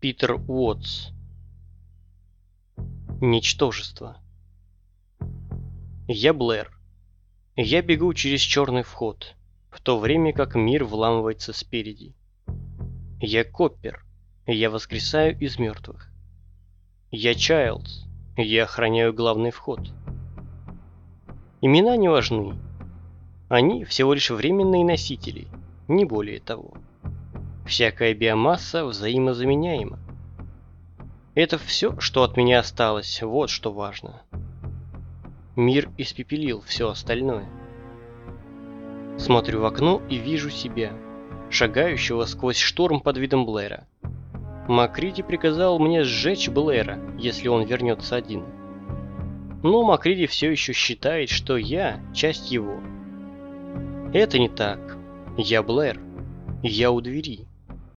Питер Уотс. Ничтожество. Я Блэр. Я бегу через черный вход, в то время как мир вламывается спереди. Я Коппер. Я воскресаю из мертвых. Я Чайлдс. Я охраняю главный вход. Имена не важны. Они всего лишь временные носители, не более того. Всякая биомасса взаимозаменяема. Это все, что от меня осталось, вот что важно. Мир испепелил все остальное. Смотрю в окно и вижу себя, шагающего сквозь шторм под видом Блэра. Макриди приказал мне сжечь Блэра, если он вернется один. Но Макриди все еще считает, что я часть его. Это не так. Я Блэр. Я у двери.